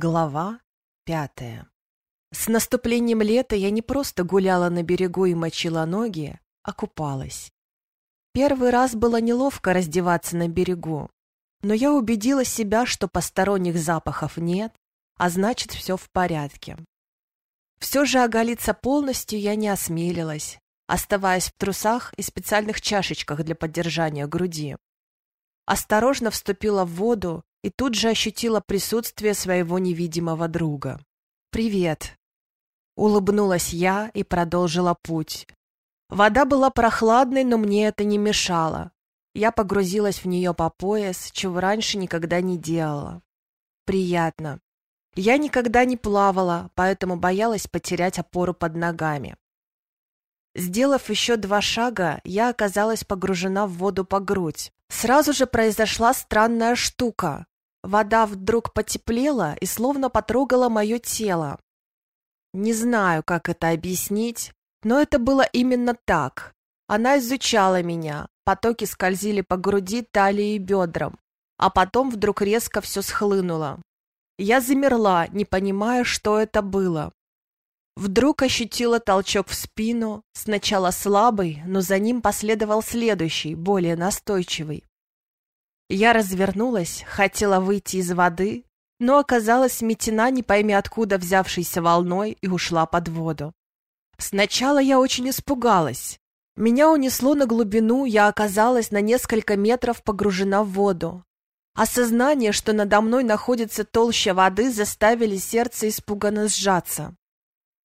Глава пятая С наступлением лета я не просто гуляла на берегу и мочила ноги, а купалась. Первый раз было неловко раздеваться на берегу, но я убедила себя, что посторонних запахов нет, а значит, все в порядке. Все же оголиться полностью я не осмелилась, оставаясь в трусах и специальных чашечках для поддержания груди. Осторожно вступила в воду и тут же ощутила присутствие своего невидимого друга. «Привет!» Улыбнулась я и продолжила путь. Вода была прохладной, но мне это не мешало. Я погрузилась в нее по пояс, чего раньше никогда не делала. Приятно. Я никогда не плавала, поэтому боялась потерять опору под ногами. Сделав еще два шага, я оказалась погружена в воду по грудь. Сразу же произошла странная штука. Вода вдруг потеплела и словно потрогала мое тело. Не знаю, как это объяснить, но это было именно так. Она изучала меня, потоки скользили по груди, талии и бедрам, а потом вдруг резко все схлынуло. Я замерла, не понимая, что это было. Вдруг ощутила толчок в спину, сначала слабый, но за ним последовал следующий, более настойчивый. Я развернулась, хотела выйти из воды, но оказалась сметена не пойми откуда взявшейся волной и ушла под воду. Сначала я очень испугалась. Меня унесло на глубину, я оказалась на несколько метров погружена в воду. Осознание, что надо мной находится толща воды, заставили сердце испуганно сжаться.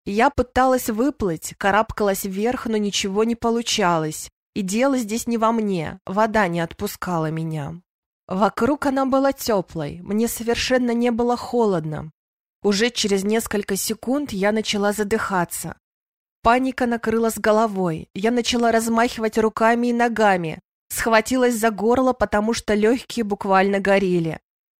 Я пыталась выплыть, карабкалась вверх, но ничего не получалось. И дело здесь не во мне, вода не отпускала меня. Вокруг она была теплой, мне совершенно не было холодно. Уже через несколько секунд я начала задыхаться. Паника накрыла с головой, я начала размахивать руками и ногами, схватилась за горло, потому что легкие буквально горели.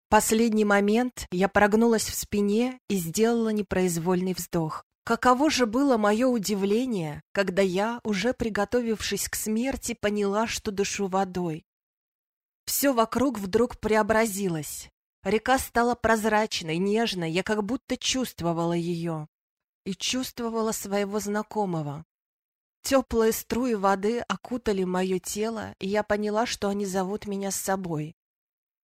Последний момент я прогнулась в спине и сделала непроизвольный вздох. Каково же было мое удивление, когда я, уже приготовившись к смерти, поняла, что дышу водой. Все вокруг вдруг преобразилось. Река стала прозрачной, нежной, я как будто чувствовала ее. И чувствовала своего знакомого. Теплые струи воды окутали мое тело, и я поняла, что они зовут меня с собой.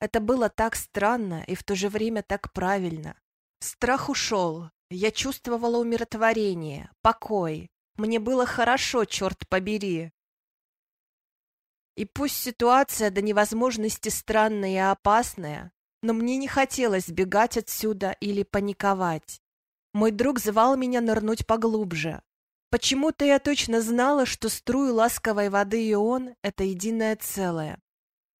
Это было так странно и в то же время так правильно. Страх ушел, я чувствовала умиротворение, покой. Мне было хорошо, черт побери. И пусть ситуация до невозможности странная и опасная, но мне не хотелось бегать отсюда или паниковать. Мой друг звал меня нырнуть поглубже. Почему-то я точно знала, что струи ласковой воды и он — это единое целое.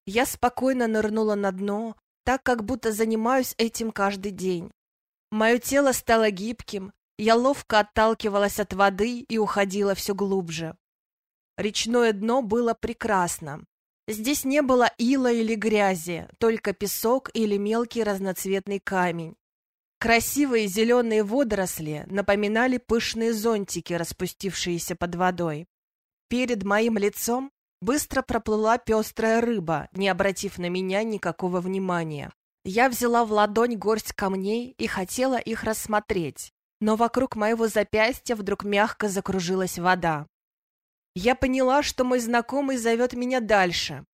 Я спокойно нырнула на дно, так как будто занимаюсь этим каждый день. Мое тело стало гибким, я ловко отталкивалась от воды и уходила все глубже. Речное дно было прекрасно. Здесь не было ила или грязи, только песок или мелкий разноцветный камень. Красивые зеленые водоросли напоминали пышные зонтики, распустившиеся под водой. Перед моим лицом быстро проплыла пестрая рыба, не обратив на меня никакого внимания. Я взяла в ладонь горсть камней и хотела их рассмотреть, но вокруг моего запястья вдруг мягко закружилась вода. Я поняла, что мой знакомый зовет меня дальше.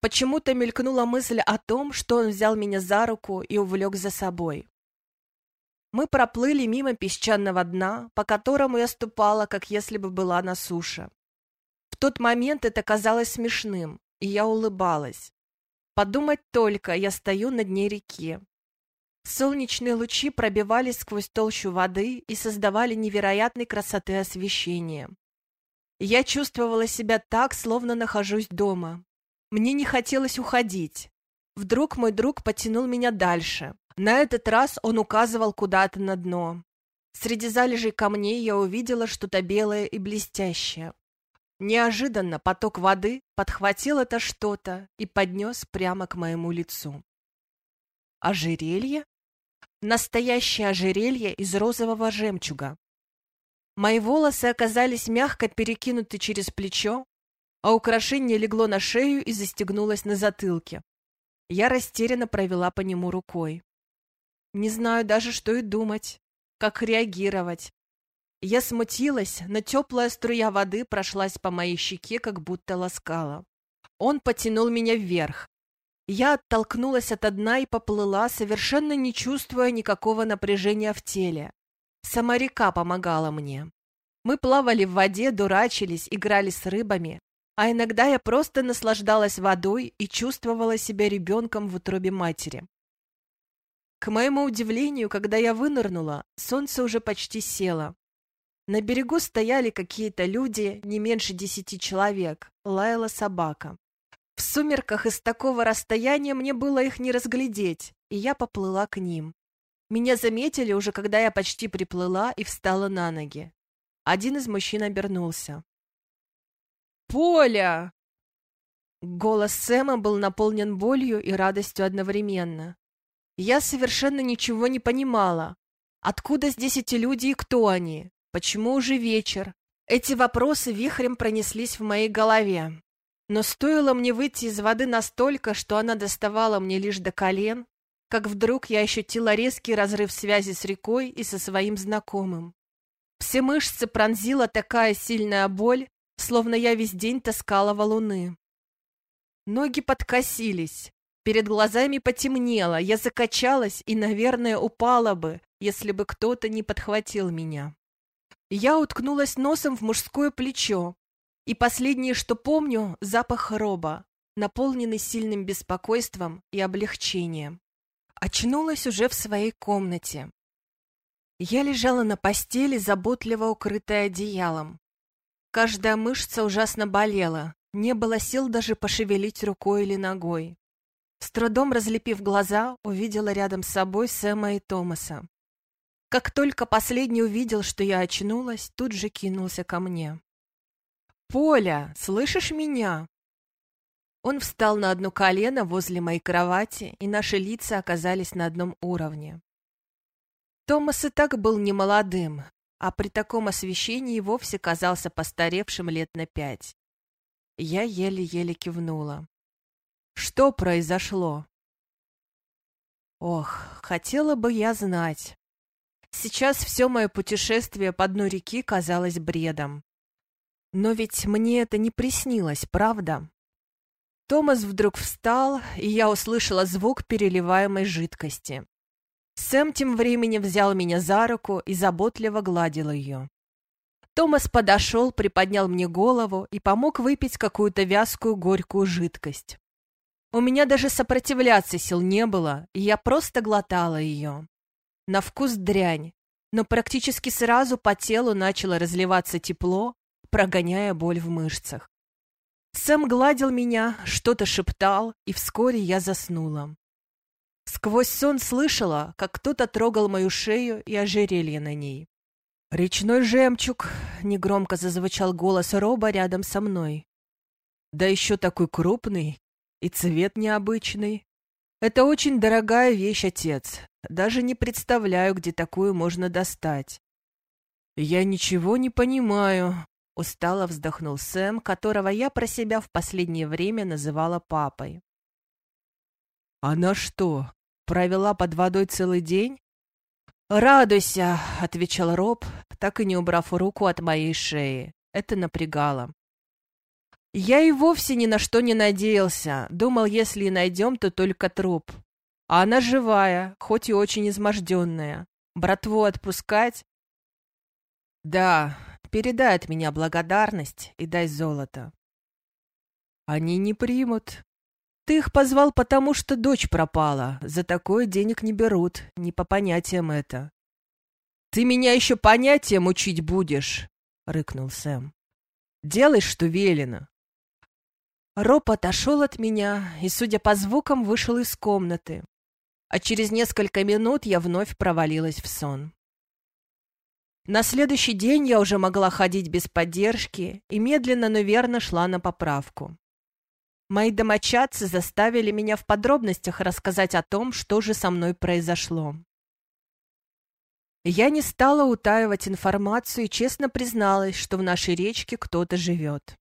Почему-то мелькнула мысль о том, что он взял меня за руку и увлек за собой. Мы проплыли мимо песчаного дна, по которому я ступала, как если бы была на суше. В тот момент это казалось смешным, и я улыбалась. Подумать только, я стою на дне реки. Солнечные лучи пробивались сквозь толщу воды и создавали невероятной красоты освещения. Я чувствовала себя так, словно нахожусь дома. Мне не хотелось уходить. Вдруг мой друг потянул меня дальше. На этот раз он указывал куда-то на дно. Среди залежей камней я увидела что-то белое и блестящее. Неожиданно поток воды подхватил это что-то и поднес прямо к моему лицу. Ожерелье? Настоящее ожерелье из розового жемчуга. Мои волосы оказались мягко перекинуты через плечо, а украшение легло на шею и застегнулось на затылке. Я растерянно провела по нему рукой. Не знаю даже, что и думать, как реагировать. Я смутилась, но теплая струя воды прошлась по моей щеке, как будто ласкала. Он потянул меня вверх. Я оттолкнулась от дна и поплыла, совершенно не чувствуя никакого напряжения в теле. Сама река помогала мне. Мы плавали в воде, дурачились, играли с рыбами, а иногда я просто наслаждалась водой и чувствовала себя ребенком в утробе матери. К моему удивлению, когда я вынырнула, солнце уже почти село. На берегу стояли какие-то люди, не меньше десяти человек, лаяла собака. В сумерках из такого расстояния мне было их не разглядеть, и я поплыла к ним. Меня заметили уже, когда я почти приплыла и встала на ноги. Один из мужчин обернулся. «Поля!» Голос Сэма был наполнен болью и радостью одновременно. Я совершенно ничего не понимала. Откуда здесь эти люди и кто они? Почему уже вечер? Эти вопросы вихрем пронеслись в моей голове. Но стоило мне выйти из воды настолько, что она доставала мне лишь до колен, как вдруг я ощутила резкий разрыв связи с рекой и со своим знакомым. Все мышцы пронзила такая сильная боль, словно я весь день таскала валуны. Ноги подкосились, перед глазами потемнело, я закачалась и, наверное, упала бы, если бы кто-то не подхватил меня. Я уткнулась носом в мужское плечо, и последнее, что помню, запах роба, наполненный сильным беспокойством и облегчением. Очнулась уже в своей комнате. Я лежала на постели, заботливо укрытая одеялом. Каждая мышца ужасно болела, не было сил даже пошевелить рукой или ногой. С трудом разлепив глаза, увидела рядом с собой Сэма и Томаса. Как только последний увидел, что я очнулась, тут же кинулся ко мне. «Поля, слышишь меня?» Он встал на одно колено возле моей кровати, и наши лица оказались на одном уровне. Томас и так был немолодым, а при таком освещении вовсе казался постаревшим лет на пять. Я еле-еле кивнула. Что произошло? Ох, хотела бы я знать. Сейчас все мое путешествие по дну реки казалось бредом. Но ведь мне это не приснилось, правда? Томас вдруг встал, и я услышала звук переливаемой жидкости. Сэм тем временем взял меня за руку и заботливо гладил ее. Томас подошел, приподнял мне голову и помог выпить какую-то вязкую горькую жидкость. У меня даже сопротивляться сил не было, и я просто глотала ее. На вкус дрянь, но практически сразу по телу начало разливаться тепло, прогоняя боль в мышцах. Сэм гладил меня, что-то шептал, и вскоре я заснула. Сквозь сон слышала, как кто-то трогал мою шею и ожерелье на ней. «Речной жемчуг!» — негромко зазвучал голос Роба рядом со мной. «Да еще такой крупный и цвет необычный. Это очень дорогая вещь, отец. Даже не представляю, где такую можно достать». «Я ничего не понимаю», Устало вздохнул Сэм, которого я про себя в последнее время называла папой. «Она что, провела под водой целый день?» «Радуйся», — отвечал Роб, так и не убрав руку от моей шеи. Это напрягало. Я и вовсе ни на что не надеялся. Думал, если и найдем, то только труп. А она живая, хоть и очень изможденная. Братву отпускать? Да, Передай от меня благодарность и дай золото. Они не примут. Ты их позвал потому, что дочь пропала. За такое денег не берут, не по понятиям это. Ты меня еще понятием учить будешь, рыкнул Сэм. Делай, что велено. Роб отошел от меня и, судя по звукам, вышел из комнаты. А через несколько минут я вновь провалилась в сон. На следующий день я уже могла ходить без поддержки и медленно, но верно шла на поправку. Мои домочадцы заставили меня в подробностях рассказать о том, что же со мной произошло. Я не стала утаивать информацию и честно призналась, что в нашей речке кто-то живет.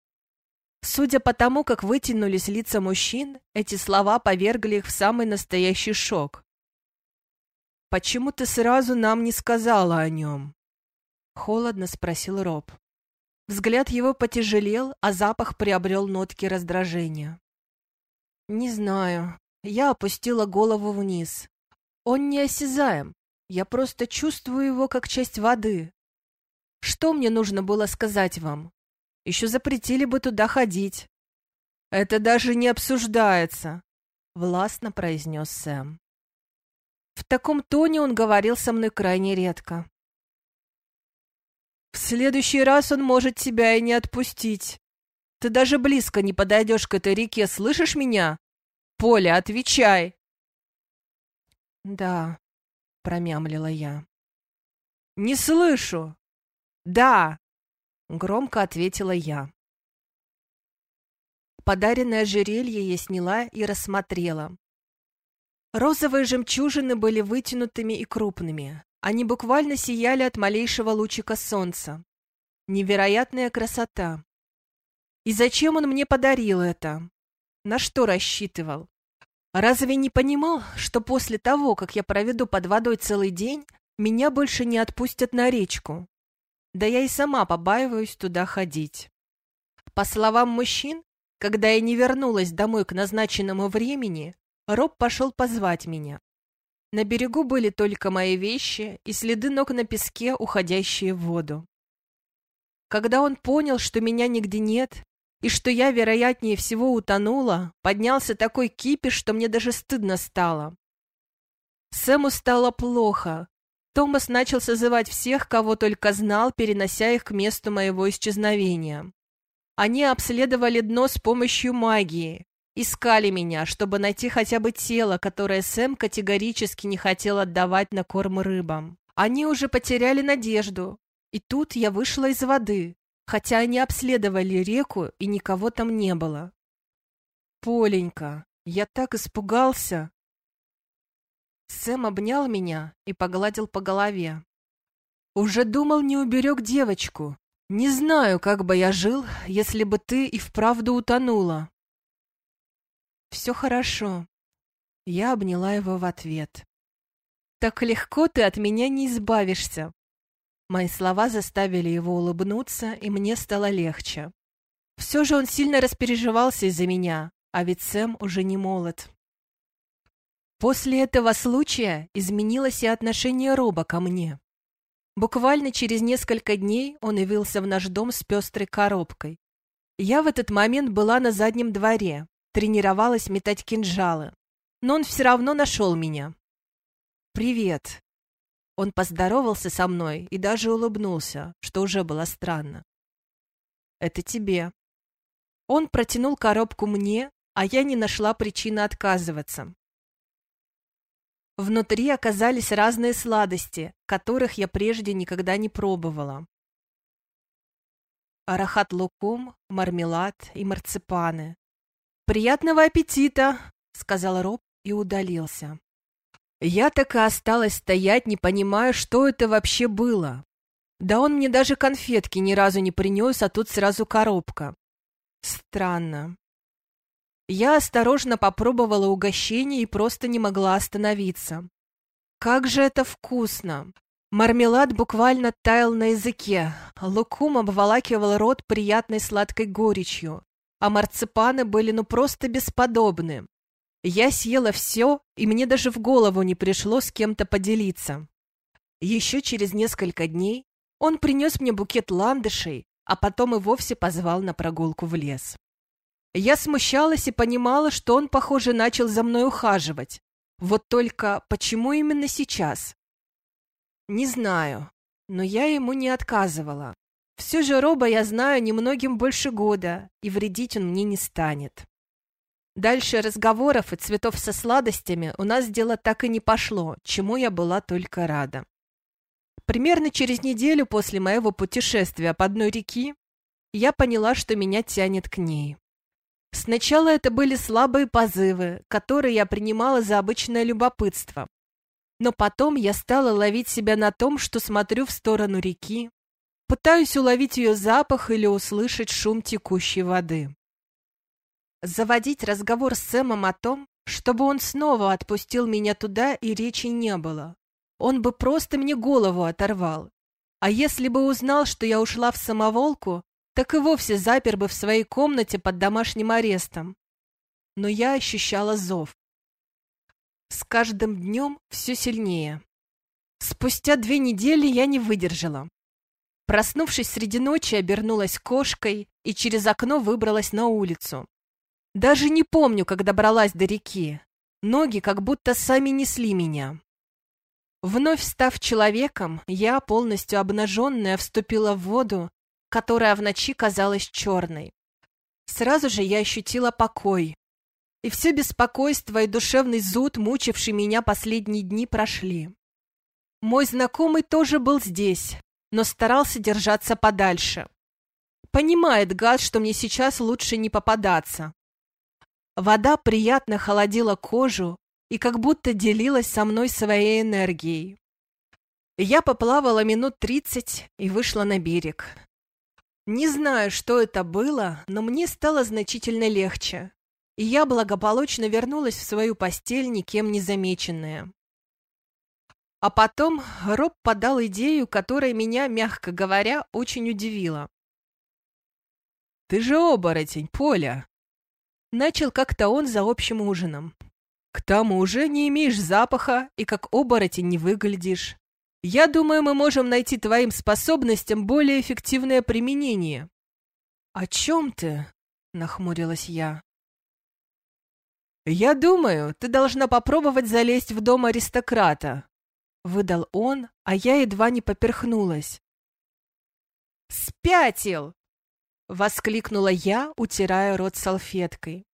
Судя по тому, как вытянулись лица мужчин, эти слова повергли их в самый настоящий шок. почему ты сразу нам не сказала о нем?» Холодно спросил Роб. Взгляд его потяжелел, а запах приобрел нотки раздражения. «Не знаю. Я опустила голову вниз. Он неосязаем. Я просто чувствую его как часть воды. Что мне нужно было сказать вам? Еще запретили бы туда ходить». «Это даже не обсуждается», — властно произнес Сэм. В таком тоне он говорил со мной крайне редко. В следующий раз он может тебя и не отпустить. Ты даже близко не подойдешь к этой реке, слышишь меня? Поля, отвечай!» «Да», — промямлила я. «Не слышу!» «Да!» — громко ответила я. Подаренное ожерелье я сняла и рассмотрела. Розовые жемчужины были вытянутыми и крупными, они буквально сияли от малейшего лучика солнца. Невероятная красота. И зачем он мне подарил это? На что рассчитывал? Разве не понимал, что после того, как я проведу под водой целый день, меня больше не отпустят на речку? Да я и сама побаиваюсь туда ходить. По словам мужчин, когда я не вернулась домой к назначенному времени, Роб пошел позвать меня. На берегу были только мои вещи и следы ног на песке, уходящие в воду. Когда он понял, что меня нигде нет, и что я, вероятнее всего, утонула, поднялся такой кипиш, что мне даже стыдно стало. Сэму стало плохо. Томас начал созывать всех, кого только знал, перенося их к месту моего исчезновения. Они обследовали дно с помощью магии, искали меня, чтобы найти хотя бы тело, которое Сэм категорически не хотел отдавать на корм рыбам. Они уже потеряли надежду. И тут я вышла из воды, хотя они обследовали реку, и никого там не было. Поленька, я так испугался. Сэм обнял меня и погладил по голове. Уже думал, не уберег девочку. Не знаю, как бы я жил, если бы ты и вправду утонула. «Все хорошо». Я обняла его в ответ. «Так легко ты от меня не избавишься». Мои слова заставили его улыбнуться, и мне стало легче. Все же он сильно распереживался из-за меня, а ведь Сэм уже не молод. После этого случая изменилось и отношение Роба ко мне. Буквально через несколько дней он явился в наш дом с пестрой коробкой. Я в этот момент была на заднем дворе, тренировалась метать кинжалы. Но он все равно нашел меня. «Привет». Он поздоровался со мной и даже улыбнулся, что уже было странно. «Это тебе». Он протянул коробку мне, а я не нашла причины отказываться. Внутри оказались разные сладости, которых я прежде никогда не пробовала. Арахат лукум, мармелад и марципаны, «Приятного аппетита!» — сказал Роб и удалился. Я так и осталась стоять, не понимая, что это вообще было. Да он мне даже конфетки ни разу не принес, а тут сразу коробка. Странно. Я осторожно попробовала угощение и просто не могла остановиться. Как же это вкусно! Мармелад буквально таял на языке, лукум обволакивал рот приятной сладкой горечью а марципаны были ну просто бесподобны. Я съела все, и мне даже в голову не пришло с кем-то поделиться. Еще через несколько дней он принес мне букет ландышей, а потом и вовсе позвал на прогулку в лес. Я смущалась и понимала, что он, похоже, начал за мной ухаживать. Вот только почему именно сейчас? Не знаю, но я ему не отказывала. Все же Роба я знаю немногим больше года, и вредить он мне не станет. Дальше разговоров и цветов со сладостями у нас дело так и не пошло, чему я была только рада. Примерно через неделю после моего путешествия по одной реки я поняла, что меня тянет к ней. Сначала это были слабые позывы, которые я принимала за обычное любопытство. Но потом я стала ловить себя на том, что смотрю в сторону реки, Пытаюсь уловить ее запах или услышать шум текущей воды. Заводить разговор с Сэмом о том, чтобы он снова отпустил меня туда, и речи не было. он бы просто мне голову оторвал. А если бы узнал, что я ушла в самоволку, так и вовсе запер бы в своей комнате под домашним арестом. Но я ощущала зов. С каждым днем все сильнее. Спустя две недели я не выдержала. Проснувшись среди ночи, обернулась кошкой и через окно выбралась на улицу. Даже не помню, как добралась до реки. Ноги как будто сами несли меня. Вновь став человеком, я, полностью обнаженная, вступила в воду, которая в ночи казалась черной. Сразу же я ощутила покой. И все беспокойство и душевный зуд, мучивший меня последние дни, прошли. Мой знакомый тоже был здесь, но старался держаться подальше. Понимает гад, что мне сейчас лучше не попадаться. Вода приятно холодила кожу и как будто делилась со мной своей энергией. Я поплавала минут тридцать и вышла на берег. Не знаю, что это было, но мне стало значительно легче, и я благополучно вернулась в свою постель, никем не замеченная. А потом Роб подал идею, которая меня, мягко говоря, очень удивила. «Ты же оборотень, Поля!» Начал как-то он за общим ужином. «К тому же не имеешь запаха и как оборотень не выглядишь. Я думаю, мы можем найти твоим способностям более эффективное применение». «О чем ты?» — нахмурилась я. «Я думаю, ты должна попробовать залезть в дом аристократа», — выдал он, а я едва не поперхнулась. «Спятил!» — воскликнула я, утирая рот салфеткой.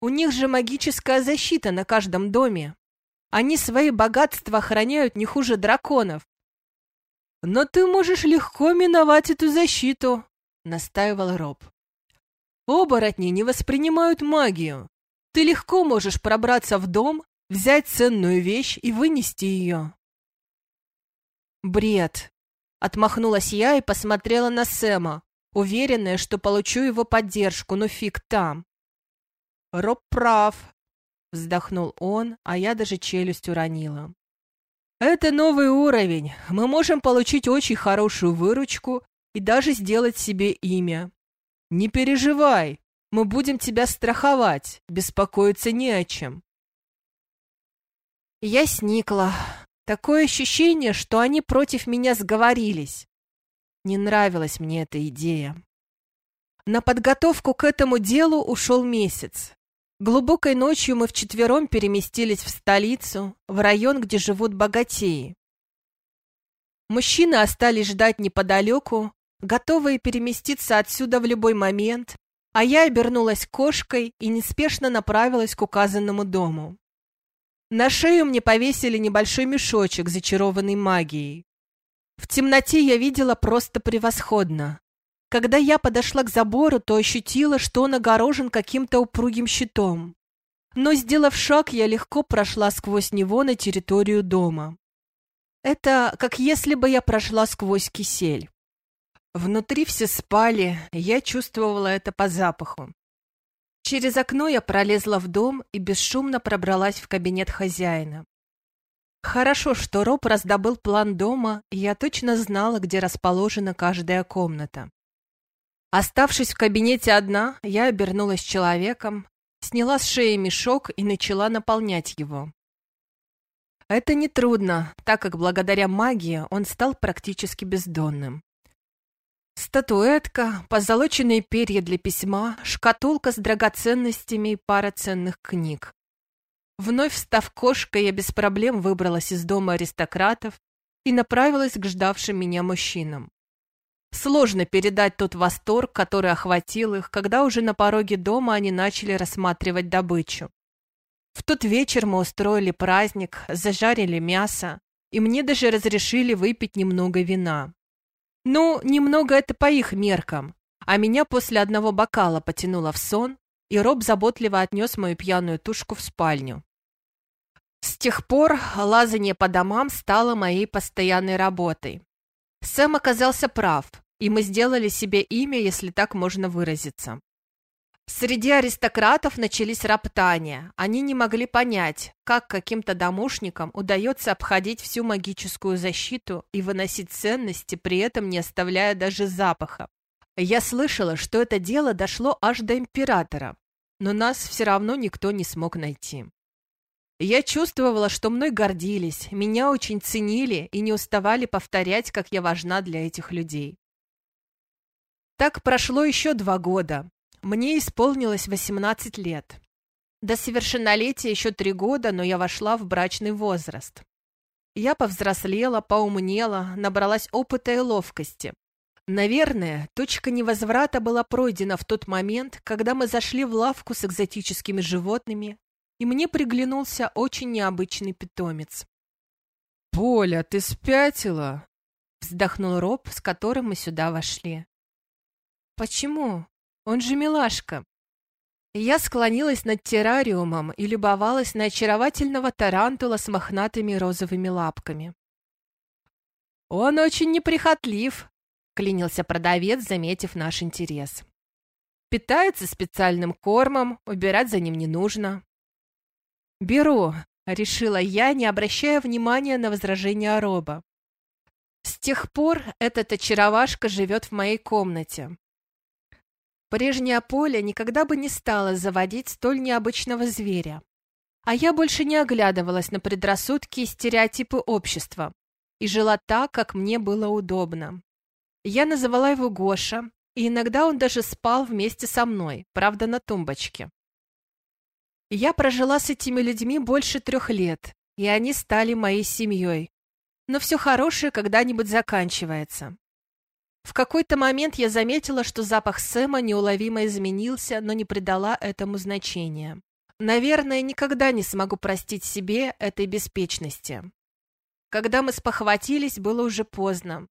«У них же магическая защита на каждом доме. Они свои богатства охраняют не хуже драконов». «Но ты можешь легко миновать эту защиту», — настаивал Роб. «Оборотни не воспринимают магию. Ты легко можешь пробраться в дом, взять ценную вещь и вынести ее». «Бред!» — отмахнулась я и посмотрела на Сэма, уверенная, что получу его поддержку, но фиг там. Роб прав, вздохнул он, а я даже челюсть уронила. Это новый уровень. Мы можем получить очень хорошую выручку и даже сделать себе имя. Не переживай, мы будем тебя страховать, беспокоиться не о чем. Я сникла. Такое ощущение, что они против меня сговорились. Не нравилась мне эта идея. На подготовку к этому делу ушел месяц. Глубокой ночью мы вчетвером переместились в столицу, в район, где живут богатеи. Мужчины остались ждать неподалеку, готовые переместиться отсюда в любой момент, а я обернулась кошкой и неспешно направилась к указанному дому. На шею мне повесили небольшой мешочек, зачарованный магией. В темноте я видела просто превосходно. Когда я подошла к забору, то ощутила, что он огорожен каким-то упругим щитом. Но, сделав шаг, я легко прошла сквозь него на территорию дома. Это как если бы я прошла сквозь кисель. Внутри все спали, я чувствовала это по запаху. Через окно я пролезла в дом и бесшумно пробралась в кабинет хозяина. Хорошо, что Роб раздобыл план дома, и я точно знала, где расположена каждая комната. Оставшись в кабинете одна, я обернулась человеком, сняла с шеи мешок и начала наполнять его. Это нетрудно, так как благодаря магии он стал практически бездонным. Статуэтка, позолоченные перья для письма, шкатулка с драгоценностями и пара ценных книг. Вновь став кошкой, я без проблем выбралась из дома аристократов и направилась к ждавшим меня мужчинам. Сложно передать тот восторг, который охватил их, когда уже на пороге дома они начали рассматривать добычу. В тот вечер мы устроили праздник, зажарили мясо, и мне даже разрешили выпить немного вина. Ну, немного это по их меркам, а меня после одного бокала потянуло в сон, и Роб заботливо отнес мою пьяную тушку в спальню. С тех пор лазание по домам стало моей постоянной работой. Сэм оказался прав, и мы сделали себе имя, если так можно выразиться. Среди аристократов начались роптания. Они не могли понять, как каким-то домушникам удается обходить всю магическую защиту и выносить ценности, при этом не оставляя даже запаха. Я слышала, что это дело дошло аж до императора, но нас все равно никто не смог найти. Я чувствовала, что мной гордились, меня очень ценили и не уставали повторять, как я важна для этих людей. Так прошло еще два года, мне исполнилось 18 лет. До совершеннолетия еще три года, но я вошла в брачный возраст. Я повзрослела, поумнела, набралась опыта и ловкости. Наверное, точка невозврата была пройдена в тот момент, когда мы зашли в лавку с экзотическими животными, и мне приглянулся очень необычный питомец. «Поля, ты спятила?» — вздохнул Роб, с которым мы сюда вошли. «Почему?» Он же милашка. Я склонилась над террариумом и любовалась на очаровательного тарантула с мохнатыми розовыми лапками. «Он очень неприхотлив», — клянился продавец, заметив наш интерес. «Питается специальным кормом, убирать за ним не нужно». «Беру», — решила я, не обращая внимания на возражения Роба. С тех пор этот очаровашка живет в моей комнате. Прежняя Поля никогда бы не стала заводить столь необычного зверя. А я больше не оглядывалась на предрассудки и стереотипы общества и жила так, как мне было удобно. Я называла его Гоша, и иногда он даже спал вместе со мной, правда, на тумбочке. Я прожила с этими людьми больше трех лет, и они стали моей семьей. Но все хорошее когда-нибудь заканчивается. В какой-то момент я заметила, что запах Сэма неуловимо изменился, но не придала этому значения. Наверное, никогда не смогу простить себе этой беспечности. Когда мы спохватились, было уже поздно.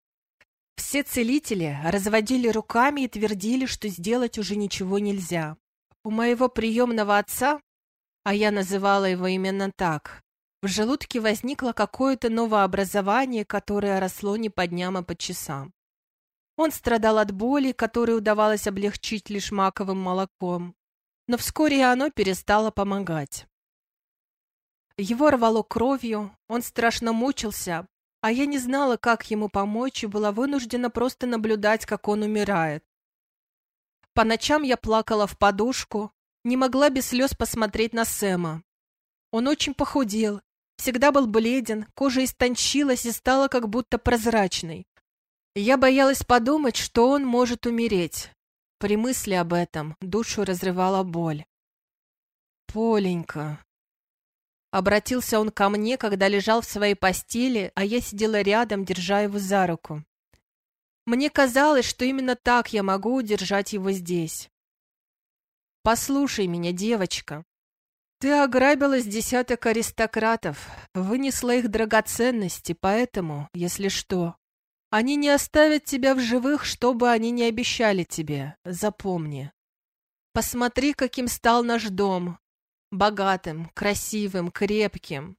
Все целители разводили руками и твердили, что сделать уже ничего нельзя. У моего приемного отца, а я называла его именно так, в желудке возникло какое-то новообразование, которое росло не по дням, а по часам. Он страдал от боли, которую удавалось облегчить лишь маковым молоком, но вскоре оно перестало помогать. Его рвало кровью, он страшно мучился, а я не знала, как ему помочь, и была вынуждена просто наблюдать, как он умирает. По ночам я плакала в подушку, не могла без слез посмотреть на Сэма. Он очень похудел, всегда был бледен, кожа истончилась и стала как будто прозрачной. Я боялась подумать, что он может умереть. При мысли об этом душу разрывала боль. «Поленька!» Обратился он ко мне, когда лежал в своей постели, а я сидела рядом, держа его за руку. Мне казалось, что именно так я могу удержать его здесь. «Послушай меня, девочка. Ты ограбила с десяток аристократов, вынесла их драгоценности, поэтому, если что, они не оставят тебя в живых, что бы они ни обещали тебе, запомни. Посмотри, каким стал наш дом. Богатым, красивым, крепким.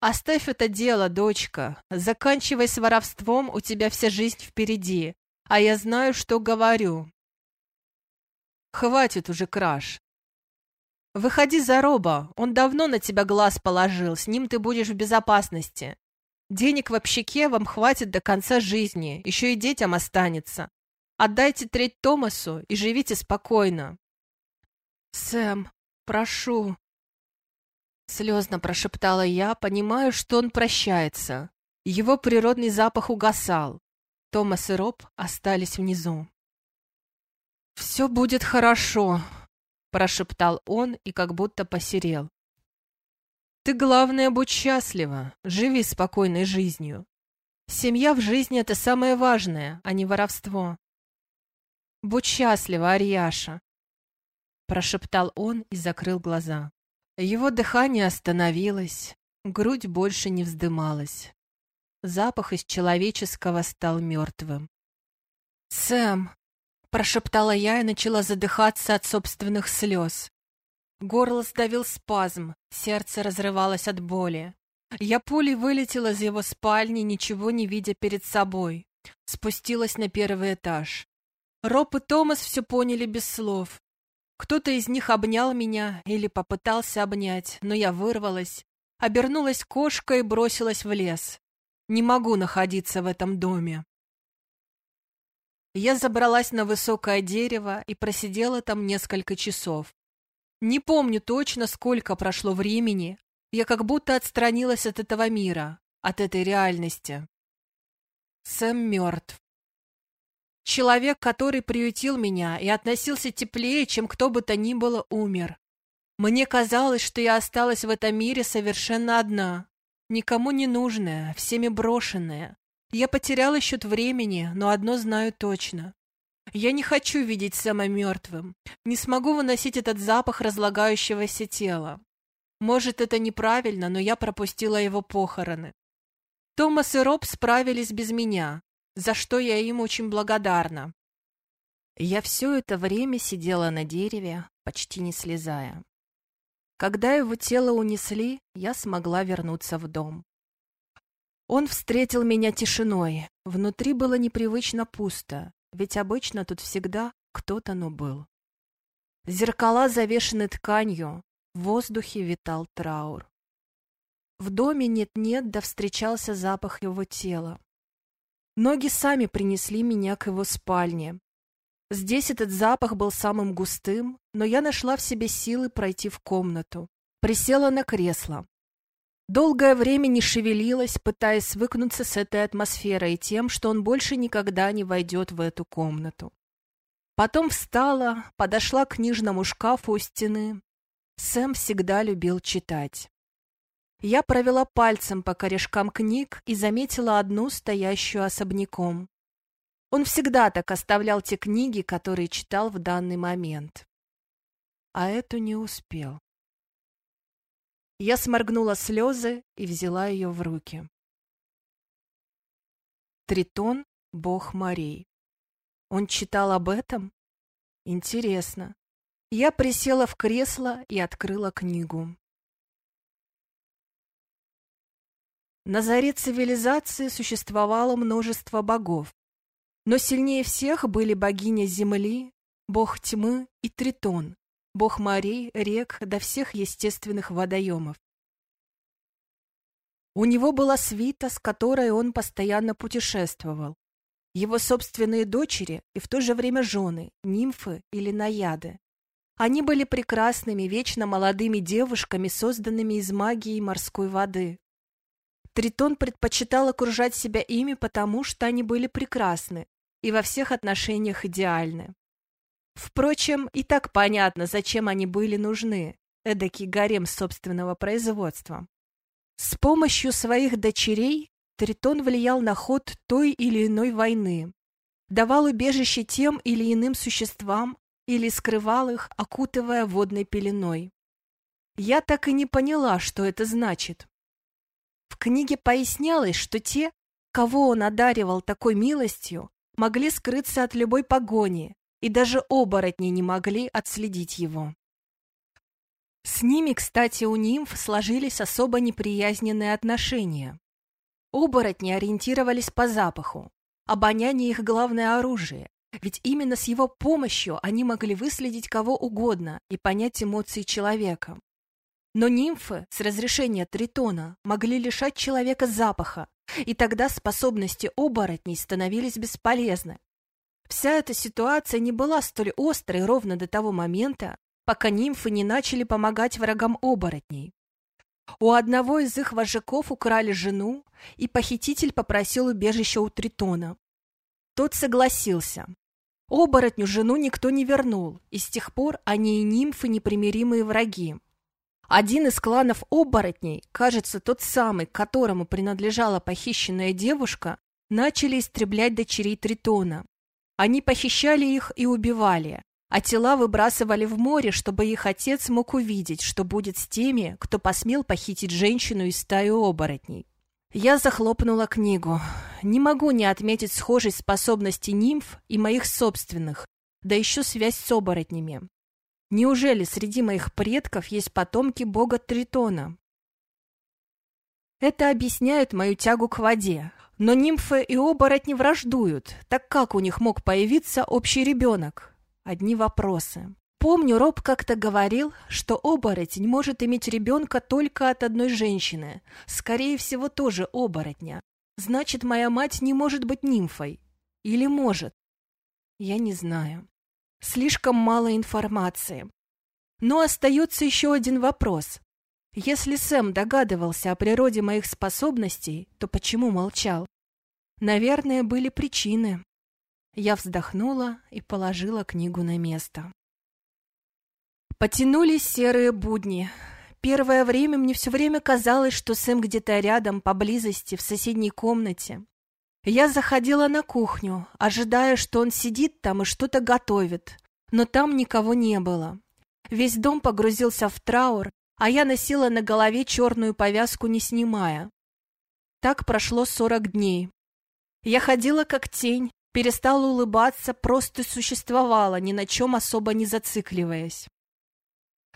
Оставь это дело, дочка. Заканчивай с воровством, у тебя вся жизнь впереди. А я знаю, что говорю. Хватит уже краж. Выходи за Роба, он давно на тебя глаз положил, с ним ты будешь в безопасности. Денег в общаке вам хватит до конца жизни, еще и детям останется. Отдайте треть Томасу и живите спокойно. Сэм, прошу. Слезно прошептала я, понимаю, что он прощается. Его природный запах угасал. Томас и Роб остались внизу. «Все будет хорошо», — прошептал он и как будто посерел. Ты, главное, будь счастлива, живи спокойной жизнью. Семья в жизни — это самое важное, а не воровство. Будь счастлива, Арьяша, — прошептал он и закрыл глаза. Его дыхание остановилось, грудь больше не вздымалась. Запах из человеческого стал мертвым. «Сэм!» — прошептала я и начала задыхаться от собственных слез. Горло сдавил спазм, сердце разрывалось от боли. Я пулей вылетела из его спальни, ничего не видя перед собой. Спустилась на первый этаж. Роб и Томас все поняли без слов. Кто-то из них обнял меня или попытался обнять, но я вырвалась, обернулась кошкой и бросилась в лес. Не могу находиться в этом доме. Я забралась на высокое дерево и просидела там несколько часов. Не помню точно, сколько прошло времени. Я как будто отстранилась от этого мира, от этой реальности. Сэм мертв. Человек, который приютил меня и относился теплее, чем кто бы то ни было, умер. Мне казалось, что я осталась в этом мире совершенно одна, никому не нужная, всеми брошенная. Я потеряла счет времени, но одно знаю точно. Я не хочу видеть Сэма мертвым, не смогу выносить этот запах разлагающегося тела. Может, это неправильно, но я пропустила его похороны. Томас и Роб справились без меня, за что я им очень благодарна. Я все это время сидела на дереве, почти не слезая. Когда его тело унесли, я смогла вернуться в дом. Он встретил меня тишиной. Внутри было непривычно пусто, ведь обычно тут всегда кто-то, но был. Зеркала завешены тканью, в воздухе витал траур. В доме нет-нет, да встречался запах его тела. Ноги сами принесли меня к его спальне. Здесь этот запах был самым густым, но я нашла в себе силы пройти в комнату. Присела на кресло. Долгое время не шевелилась, пытаясь свыкнуться с этой атмосферой и тем, что он больше никогда не войдет в эту комнату. Потом встала, подошла к книжному шкафу у стены. Сэм всегда любил читать. Я провела пальцем по корешкам книг и заметила одну, стоящую особняком. Он всегда так оставлял те книги, которые читал в данный момент. А эту не успел. Я сморгнула слезы и взяла ее в руки. Тритон — бог морей. Он читал об этом? Интересно. Я присела в кресло и открыла книгу. На заре цивилизации существовало множество богов, но сильнее всех были богиня Земли, бог тьмы и Тритон, бог морей, рек до всех естественных водоемов. У него была свита, с которой он постоянно путешествовал. Его собственные дочери и в то же время жены, нимфы или наяды. Они были прекрасными, вечно молодыми девушками, созданными из магии морской воды. Тритон предпочитал окружать себя ими, потому что они были прекрасны и во всех отношениях идеальны. Впрочем, и так понятно, зачем они были нужны, эдакий гарем собственного производства. С помощью своих дочерей Тритон влиял на ход той или иной войны, давал убежище тем или иным существам или скрывал их, окутывая водной пеленой. Я так и не поняла, что это значит. В книге пояснялось, что те, кого он одаривал такой милостью, могли скрыться от любой погони, и даже оборотни не могли отследить его. С ними, кстати, у нимф сложились особо неприязненные отношения. Оборотни ориентировались по запаху, обоняние их главное оружие, ведь именно с его помощью они могли выследить кого угодно и понять эмоции человека. Но нимфы с разрешения Тритона могли лишать человека запаха, и тогда способности оборотней становились бесполезны. Вся эта ситуация не была столь острой ровно до того момента, пока нимфы не начали помогать врагам оборотней. У одного из их вожаков украли жену, и похититель попросил убежища у Тритона. Тот согласился. Оборотню жену никто не вернул, и с тех пор они и нимфы непримиримые враги. Один из кланов оборотней, кажется, тот самый, которому принадлежала похищенная девушка, начали истреблять дочерей Тритона. Они похищали их и убивали, а тела выбрасывали в море, чтобы их отец мог увидеть, что будет с теми, кто посмел похитить женщину из стаи оборотней. Я захлопнула книгу. Не могу не отметить схожесть способностей нимф и моих собственных, да еще связь с оборотнями. Неужели среди моих предков есть потомки бога Тритона? Это объясняет мою тягу к воде. Но нимфы и оборотни враждуют, так как у них мог появиться общий ребенок? Одни вопросы. Помню, Роб как-то говорил, что оборотень может иметь ребенка только от одной женщины, скорее всего, тоже оборотня. Значит, моя мать не может быть нимфой. Или может? Я не знаю. Слишком мало информации. Но остается еще один вопрос. Если Сэм догадывался о природе моих способностей, то почему молчал? Наверное, были причины. Я вздохнула и положила книгу на место. Потянулись серые будни. Первое время мне все время казалось, что Сэм где-то рядом, поблизости, в соседней комнате. Я заходила на кухню, ожидая, что он сидит там и что-то готовит, но там никого не было. Весь дом погрузился в траур, а я носила на голове черную повязку, не снимая. Так прошло сорок дней. Я ходила как тень, перестала улыбаться, просто существовала, ни на чем особо не зацикливаясь.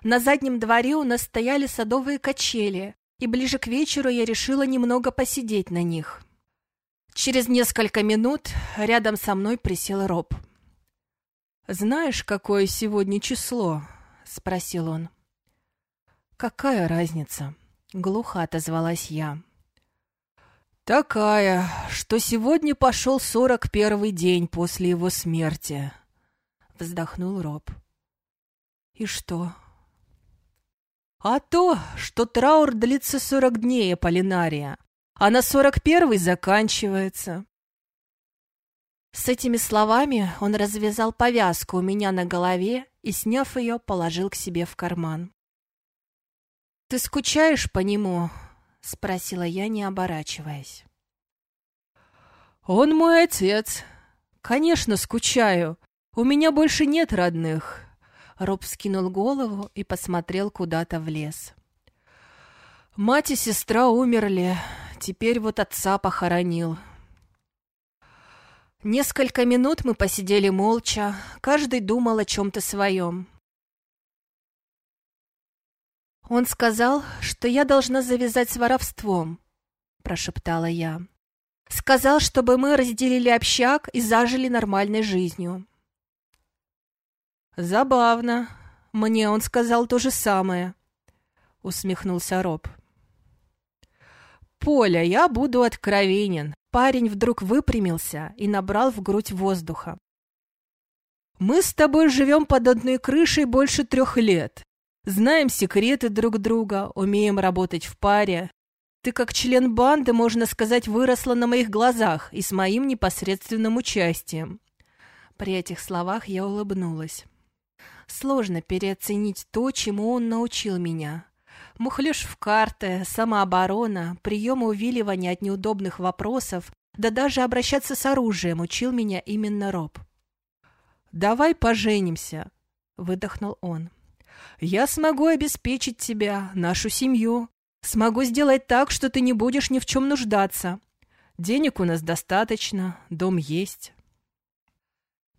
На заднем дворе у нас стояли садовые качели, и ближе к вечеру я решила немного посидеть на них. Через несколько минут рядом со мной присел Роб. «Знаешь, какое сегодня число?» — спросил он. «Какая разница?» — глухо отозвалась я. «Такая, что сегодня пошел сорок первый день после его смерти», — вздохнул Роб. «И что?» «А то, что траур длится сорок дней, Аполлинария, а на сорок первый заканчивается». С этими словами он развязал повязку у меня на голове и, сняв ее, положил к себе в карман. «Ты скучаешь по нему?» — спросила я, не оборачиваясь. «Он мой отец. Конечно, скучаю. У меня больше нет родных». Роб скинул голову и посмотрел куда-то в лес. «Мать и сестра умерли. Теперь вот отца похоронил». Несколько минут мы посидели молча, каждый думал о чем-то своем. «Он сказал, что я должна завязать с воровством», — прошептала я. «Сказал, чтобы мы разделили общак и зажили нормальной жизнью». «Забавно. Мне он сказал то же самое», — усмехнулся Роб. «Поля, я буду откровенен. Парень вдруг выпрямился и набрал в грудь воздуха. «Мы с тобой живем под одной крышей больше трех лет. Знаем секреты друг друга, умеем работать в паре. Ты как член банды, можно сказать, выросла на моих глазах и с моим непосредственным участием». При этих словах я улыбнулась. Сложно переоценить то, чему он научил меня. Мухлёж в карты, самооборона, прием увиливания от неудобных вопросов, да даже обращаться с оружием учил меня именно Роб. «Давай поженимся», — выдохнул он. «Я смогу обеспечить тебя, нашу семью. Смогу сделать так, что ты не будешь ни в чем нуждаться. Денег у нас достаточно, дом есть».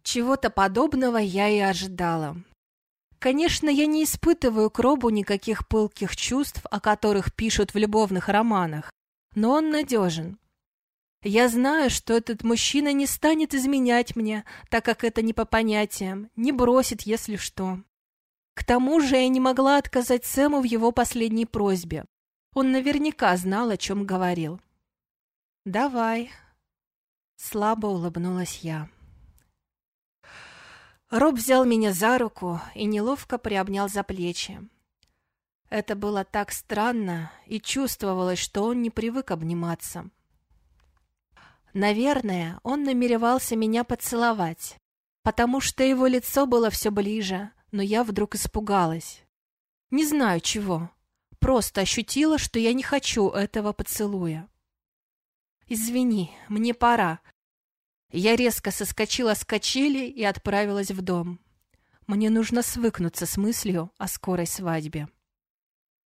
Чего-то подобного я и ожидала. Конечно, я не испытываю к Робу никаких пылких чувств, о которых пишут в любовных романах, но он надежен. Я знаю, что этот мужчина не станет изменять мне, так как это не по понятиям, не бросит, если что. К тому же я не могла отказать Сэму в его последней просьбе. Он наверняка знал, о чем говорил. «Давай», — слабо улыбнулась я. Роб взял меня за руку и неловко приобнял за плечи. Это было так странно, и чувствовалось, что он не привык обниматься. Наверное, он намеревался меня поцеловать, потому что его лицо было все ближе, но я вдруг испугалась. Не знаю чего, просто ощутила, что я не хочу этого поцелуя. «Извини, мне пора», я резко соскочила с качели и отправилась в дом. Мне нужно свыкнуться с мыслью о скорой свадьбе.